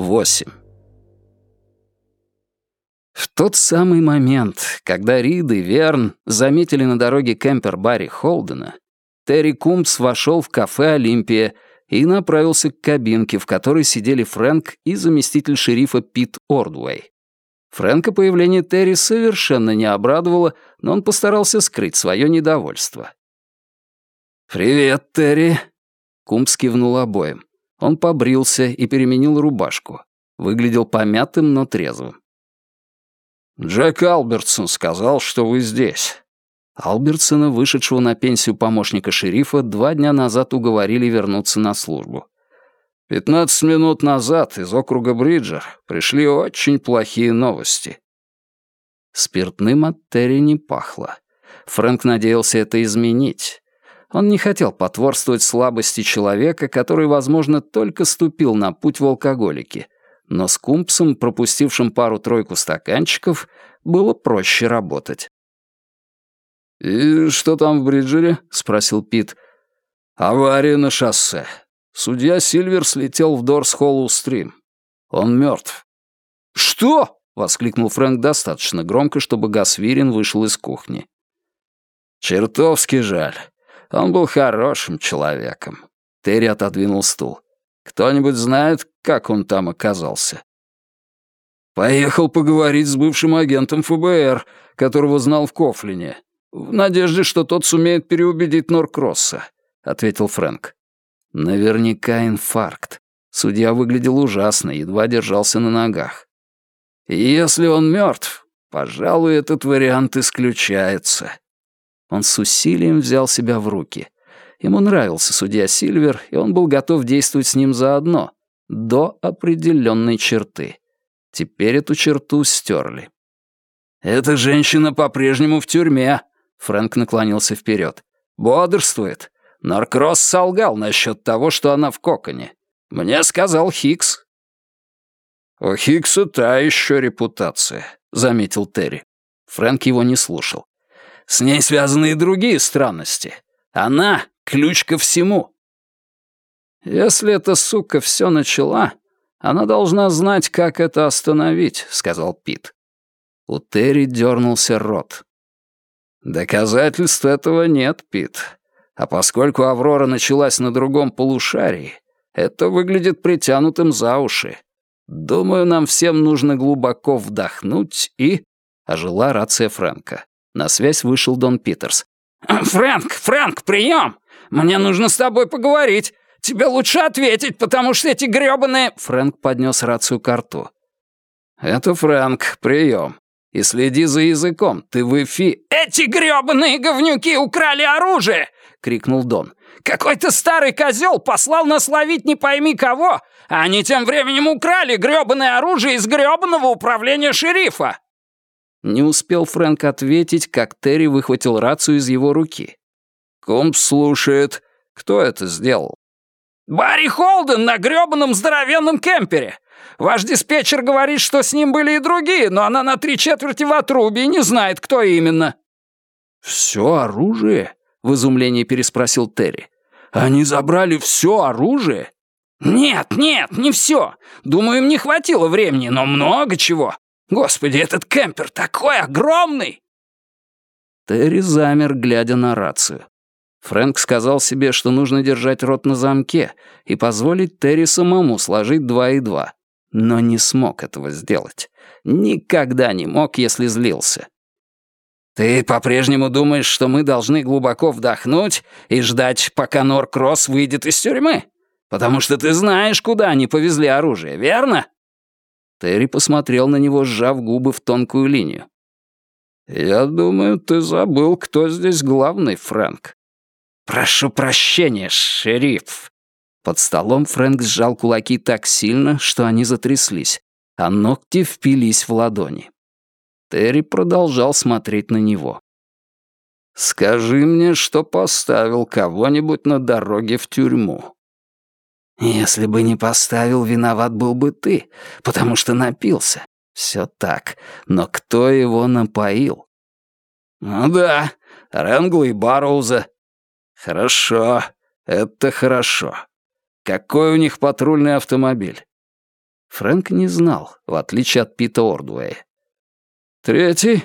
8. В тот самый момент, когда Рид и Верн заметили на дороге кемпер Барри Холдена, Терри Кумпс вошел в кафе «Олимпия» и направился к кабинке, в которой сидели Фрэнк и заместитель шерифа Пит Ордуэй. Фрэнка появление Терри совершенно не обрадовало, но он постарался скрыть свое недовольство. «Привет, Терри!» Кумпс кивнул обоим. Он побрился и переменил рубашку. Выглядел помятым, но трезвым. «Джек Албертсон сказал, что вы здесь». Албертсона, вышедшего на пенсию помощника шерифа, два дня назад уговорили вернуться на службу. «Пятнадцать минут назад из округа Бриджер пришли очень плохие новости». Спиртным от Терри не пахло. Фрэнк надеялся это изменить. Он не хотел потворствовать слабости человека, который, возможно, только ступил на путь в алкоголике — но с Кумпсом, пропустившим пару-тройку стаканчиков, было проще работать. «И что там в Бриджере?» — спросил Пит. «Авария на шоссе. Судья Сильвер слетел в Дорс Холлоу Стрим. Он мертв». «Что?» — воскликнул Фрэнк достаточно громко, чтобы Гасвирин вышел из кухни. «Чертовски жаль. Он был хорошим человеком». Терри отодвинул стул. Кто-нибудь знает, как он там оказался?» «Поехал поговорить с бывшим агентом ФБР, которого знал в Кофлине, в надежде, что тот сумеет переубедить Норкросса», — ответил Фрэнк. «Наверняка инфаркт. Судья выглядел ужасно, едва держался на ногах. если он мертв, пожалуй, этот вариант исключается». Он с усилием взял себя в руки — Ему нравился судья Сильвер, и он был готов действовать с ним заодно, до определенной черты. Теперь эту черту стерли. «Эта женщина по-прежнему в тюрьме», — Фрэнк наклонился вперед. «Бодрствует. Наркросс солгал насчет того, что она в коконе. Мне сказал Хикс». «У Хикса та еще репутация», — заметил Терри. Фрэнк его не слушал. «С ней связаны и другие странности. Она ключ ко всему. Если эта сука все начала, она должна знать, как это остановить, сказал Пит. У Терри дернулся рот. Доказательств этого нет, Пит. А поскольку Аврора началась на другом полушарии, это выглядит притянутым за уши. Думаю, нам всем нужно глубоко вдохнуть и... Ожила рация Фрэнка. На связь вышел Дон Питерс. «Фрэнк, Фрэнк, прием! Мне нужно с тобой поговорить. Тебе лучше ответить, потому что эти грёбаные...» Фрэнк поднес рацию к рту. «Это Фрэнк, прием. И следи за языком, ты в эфи...» «Эти грёбаные говнюки украли оружие!» — крикнул Дон. «Какой-то старый козел послал нас ловить не пойми кого, а они тем временем украли грёбаное оружие из грёбаного управления шерифа!» Не успел Фрэнк ответить, как Терри выхватил рацию из его руки. Комп слушает. Кто это сделал? Барри Холден на грёбаном здоровенном кемпере. Ваш диспетчер говорит, что с ним были и другие, но она на три четверти в отрубе и не знает, кто именно». «Все оружие?» — в изумлении переспросил Терри. «Они забрали все оружие?» «Нет, нет, не все. Думаю, им не хватило времени, но много чего. Господи, этот кемпер такой огромный!» Терри замер, глядя на рацию. Фрэнк сказал себе, что нужно держать рот на замке и позволить Терри самому сложить два и два. Но не смог этого сделать. Никогда не мог, если злился. «Ты по-прежнему думаешь, что мы должны глубоко вдохнуть и ждать, пока Норкросс выйдет из тюрьмы? Потому что ты знаешь, куда они повезли оружие, верно?» Терри посмотрел на него, сжав губы в тонкую линию. «Я думаю, ты забыл, кто здесь главный, Фрэнк. «Прошу прощения, шериф!» Под столом Фрэнк сжал кулаки так сильно, что они затряслись, а ногти впились в ладони. Терри продолжал смотреть на него. «Скажи мне, что поставил кого-нибудь на дороге в тюрьму». «Если бы не поставил, виноват был бы ты, потому что напился. Все так. Но кто его напоил?» «Ну да, Рэнгла и Барроуза. «Хорошо, это хорошо. Какой у них патрульный автомобиль?» Фрэнк не знал, в отличие от Пита Ордуэя. «Третий?»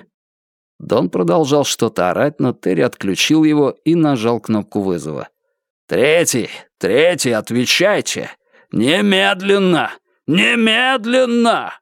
Дон продолжал что-то орать, но Терри отключил его и нажал кнопку вызова. «Третий! Третий! Отвечайте! Немедленно! Немедленно!»